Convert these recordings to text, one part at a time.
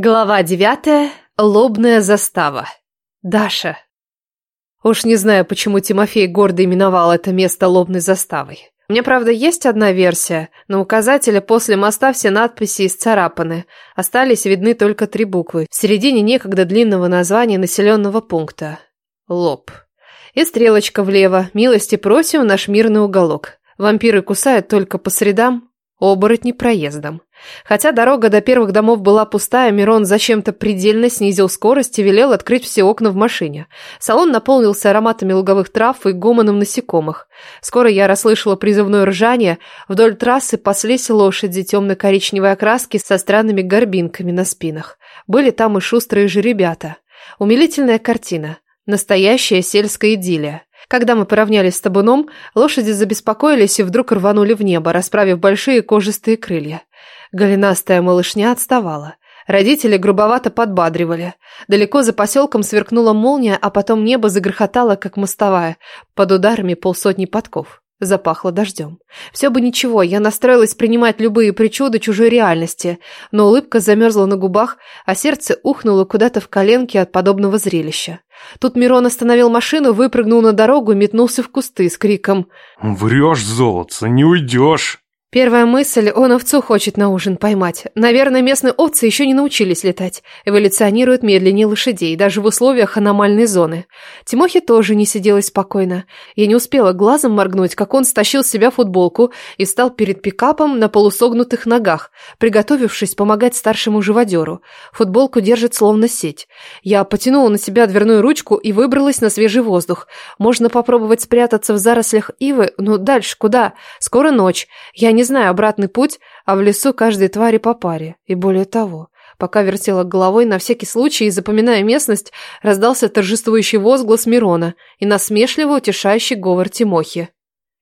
Глава девятая. Лобная застава. Даша. Уж не знаю, почему Тимофей гордо именовал это место лобной заставой. У меня, правда, есть одна версия. Но указателя после моста все надписи исцарапаны. Остались видны только три буквы. В середине некогда длинного названия населенного пункта. Лоб. И стрелочка влево. Милости просим наш мирный уголок. Вампиры кусают только по средам, Оборотни проездом. Хотя дорога до первых домов была пустая, Мирон зачем-то предельно снизил скорость и велел открыть все окна в машине. Салон наполнился ароматами луговых трав и гомоном насекомых. Скоро я расслышала призывное ржание. Вдоль трассы паслись лошади темно-коричневой окраски со странными горбинками на спинах. Были там и шустрые же ребята. Умилительная картина. Настоящая сельская идиллия. Когда мы поравнялись с табуном, лошади забеспокоились и вдруг рванули в небо, расправив большие кожистые крылья. Голенастая малышня отставала. Родители грубовато подбадривали. Далеко за поселком сверкнула молния, а потом небо загрохотало, как мостовая, под ударами полсотни подков. Запахло дождем. Все бы ничего, я настроилась принимать любые причуды чужой реальности, но улыбка замерзла на губах, а сердце ухнуло куда-то в коленки от подобного зрелища. Тут Мирон остановил машину, выпрыгнул на дорогу и метнулся в кусты с криком «Врешь, золотце, не уйдешь!» Первая мысль – он овцу хочет на ужин поймать. Наверное, местные овцы еще не научились летать. Эволюционируют медленнее лошадей, даже в условиях аномальной зоны. Тимохе тоже не сиделось спокойно. Я не успела глазом моргнуть, как он стащил с себя футболку и встал перед пикапом на полусогнутых ногах, приготовившись помогать старшему живодеру. Футболку держит словно сеть. Я потянула на себя дверную ручку и выбралась на свежий воздух. Можно попробовать спрятаться в зарослях ивы, но дальше куда? Скоро ночь. Я не знаю обратный путь, а в лесу каждой твари по паре, и более того. Пока вертела головой на всякий случай и запоминая местность, раздался торжествующий возглас Мирона и насмешливо утешающий говор Тимохи.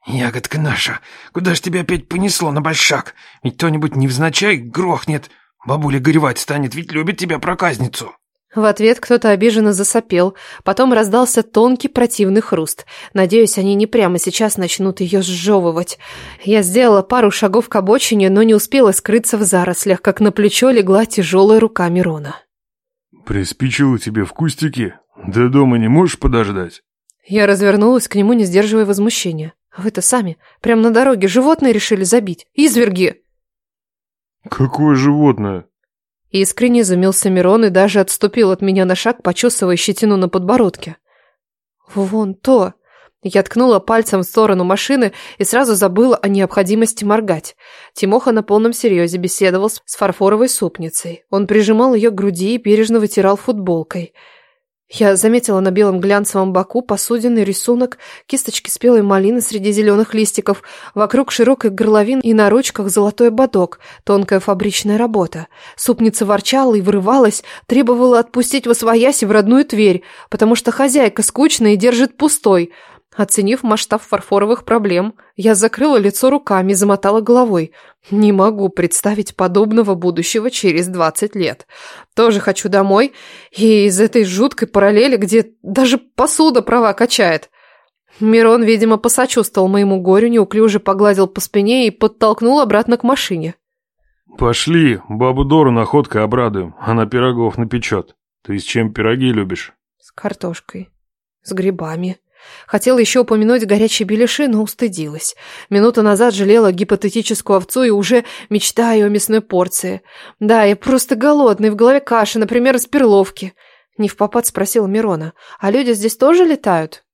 «Ягодка наша, куда ж тебя опять понесло на большак? Ведь кто-нибудь невзначай грохнет. Бабуля горевать станет, ведь любит тебя проказницу». В ответ кто-то обиженно засопел, потом раздался тонкий противный хруст. Надеюсь, они не прямо сейчас начнут ее сжевывать. Я сделала пару шагов к обочине, но не успела скрыться в зарослях, как на плечо легла тяжелая рука Мирона. «Приспичило тебе в кустике? До дома не можешь подождать?» Я развернулась к нему, не сдерживая возмущения. «Вы-то сами, прямо на дороге, животные решили забить. Изверги!» «Какое животное?» И искренне изумился Мирон и даже отступил от меня на шаг, почесывая щетину на подбородке. «Вон то!» Я ткнула пальцем в сторону машины и сразу забыла о необходимости моргать. Тимоха на полном серьезе беседовал с фарфоровой супницей. Он прижимал ее к груди и бережно вытирал футболкой. Я заметила на белом глянцевом боку посудины рисунок кисточки спелой малины среди зеленых листиков, вокруг широкой горловины и на ручках золотой ободок, тонкая фабричная работа. Супница ворчала и вырывалась, требовала отпустить восвояси в родную Тверь, потому что хозяйка скучная и держит пустой, Оценив масштаб фарфоровых проблем, я закрыла лицо руками, замотала головой. Не могу представить подобного будущего через 20 лет. Тоже хочу домой и из этой жуткой параллели, где даже посуда права качает. Мирон, видимо, посочувствовал моему горю, неуклюже погладил по спине и подтолкнул обратно к машине. «Пошли, бабу Дору находкой обрадуем, она пирогов напечет. Ты с чем пироги любишь?» «С картошкой, с грибами». Хотела еще упомянуть горячие беляши, но устыдилась. Минуту назад жалела гипотетическую овцу и уже мечтаю о мясной порции. Да, я просто голодный, в голове каша, например, из перловки. Не в попад спросил Мирона. А люди здесь тоже летают?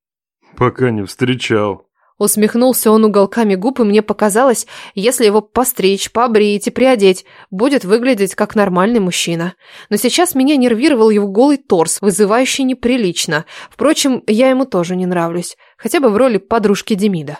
Пока не встречал. Усмехнулся он уголками губ, и мне показалось, если его постричь, побрить и приодеть, будет выглядеть как нормальный мужчина. Но сейчас меня нервировал его голый торс, вызывающий неприлично. Впрочем, я ему тоже не нравлюсь, хотя бы в роли подружки Демида.